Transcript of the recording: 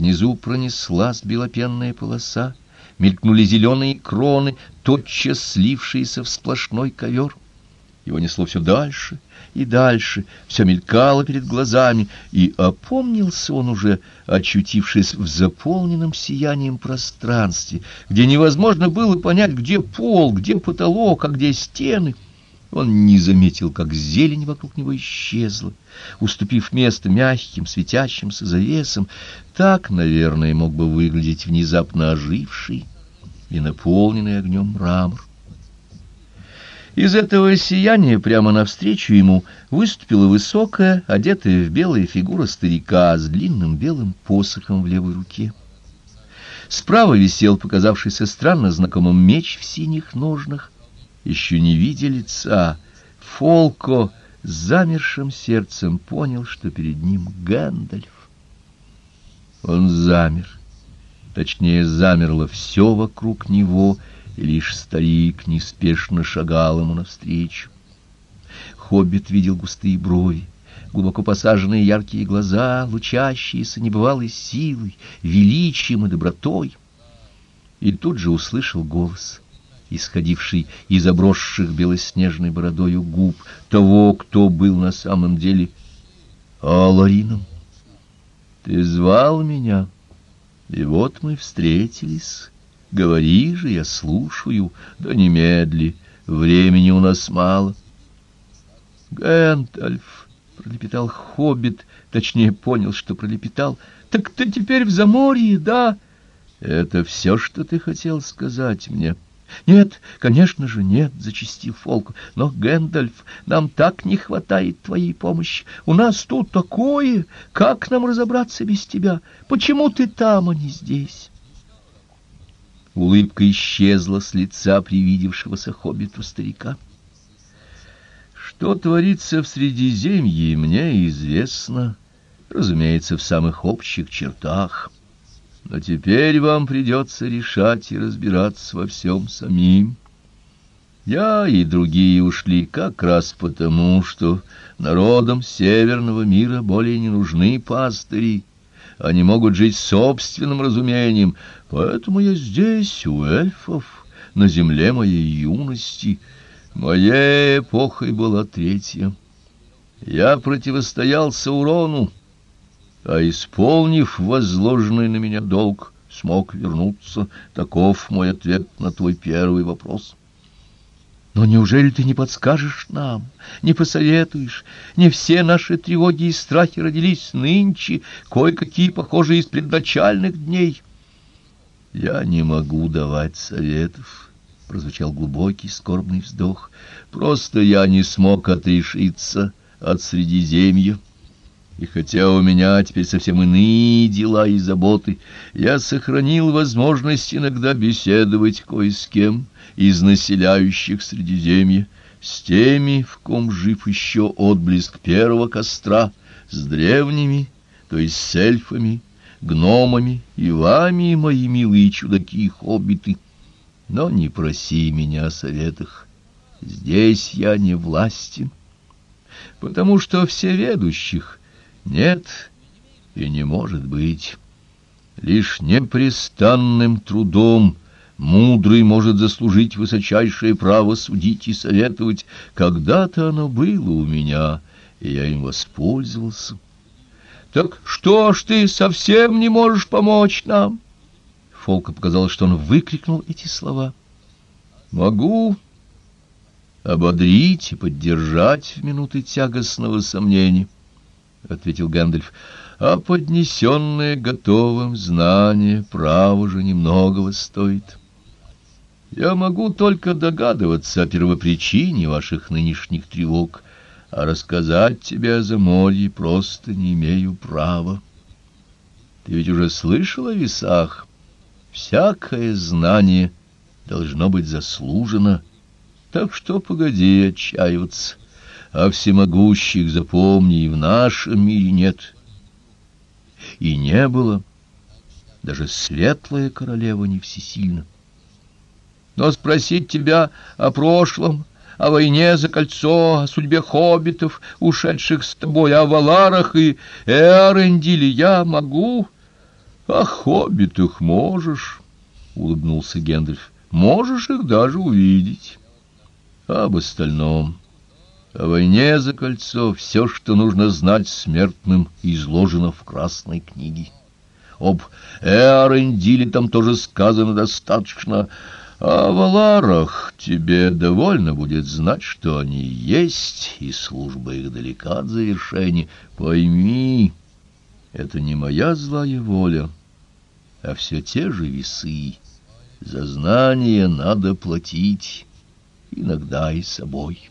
Внизу пронеслась белопенная полоса, мелькнули зеленые кроны, тотчас слившиеся в сплошной ковер. Его несло все дальше и дальше, все мелькало перед глазами, и опомнился он уже, очутившись в заполненном сиянием пространстве, где невозможно было понять, где пол, где потолок, а где стены. Он не заметил, как зелень вокруг него исчезла, уступив место мягким светящимся завесам. Так, наверное, мог бы выглядеть внезапно оживший и наполненный огнем мрамор. Из этого сияния прямо навстречу ему выступила высокая, одетая в белые фигура старика с длинным белым посохом в левой руке. Справа висел показавшийся странно знакомым меч в синих ножнах. Еще не видя лица, Фолко с замершим сердцем понял, что перед ним Гэндальф. Он замер. Точнее, замерло все вокруг него — и лишь старик неспешно шагал ему навстречу. Хоббит видел густые брови, глубоко посаженные яркие глаза, лучащиеся небывалой силой, величием и добротой. И тут же услышал голос, исходивший из обросших белоснежной бородою губ того, кто был на самом деле Аларином. Ты звал меня, и вот мы встретились. Говори же, я слушаю, да немедли, времени у нас мало. Гэндальф, пролепетал хоббит, точнее понял, что пролепетал. Так ты теперь в Заморье, да? Это все, что ты хотел сказать мне. Нет, конечно же, нет, зачастил Фолк. Но Гэндальф, нам так не хватает твоей помощи. У нас тут такое, как нам разобраться без тебя? Почему ты там, а не здесь? Улыбка исчезла с лица привидевшегося хоббиту старика. Что творится в Средиземье, мне известно, разумеется, в самых общих чертах. Но теперь вам придется решать и разбираться во всем самим. Я и другие ушли как раз потому, что народам северного мира более не нужны пастыри, они могут жить собственным разумением, поэтому я здесь, у эльфов, на земле моей юности. Моей эпохой была третья. Я противостоял Саурону, а, исполнив возложенный на меня долг, смог вернуться. Таков мой ответ на твой первый вопрос. Но неужели ты не подскажешь нам, не посоветуешь? Не все наши тревоги и страхи родились нынче, кое-какие похожие из предначальных дней. Я не могу давать советов, прозвучал глубокий скорбный вздох. Просто я не смог отрешиться от Средиземья. И хотя у меня теперь совсем иные дела и заботы, я сохранил возможность иногда беседовать кое с кем из населяющих Средиземье, с теми, в ком жив еще отблеск первого костра, с древними, то есть с эльфами, гномами и вами, мои милые чудаки-хоббиты. Но не проси меня о советах. Здесь я не властен, потому что всеведущих нет и не может быть. Лишь непрестанным трудом Мудрый может заслужить высочайшее право судить и советовать. Когда-то оно было у меня, и я им воспользовался. Так что ж ты совсем не можешь помочь нам? Фолка показалось, что он выкрикнул эти слова. Могу ободрить и поддержать в минуты тягостного сомнения, ответил Гэндальф. А поднесенное готовым знание право же немногого стоит. Я могу только догадываться о первопричине ваших нынешних тревог, а рассказать тебе о Заморье просто не имею права. Ты ведь уже слышал о весах. Всякое знание должно быть заслужено, так что погоди отчаиваться. А всемогущих, запомни, и в нашем мире нет. И не было. Даже светлая королева не всесильна но спросить тебя о прошлом, о войне за кольцо, о судьбе хоббитов, ушедших с тобой, о Валарах и Эрендиле я могу. О хоббитах можешь, — улыбнулся Гендальф, — можешь их даже увидеть. Об остальном... О войне за кольцо все, что нужно знать смертным, изложено в Красной книге. Об Эарендиле там тоже сказано достаточно. А в Аларах тебе довольно будет знать, что они есть, и служба их далека от завершения. Пойми, это не моя злая воля, а все те же весы. За знание надо платить, иногда и собой».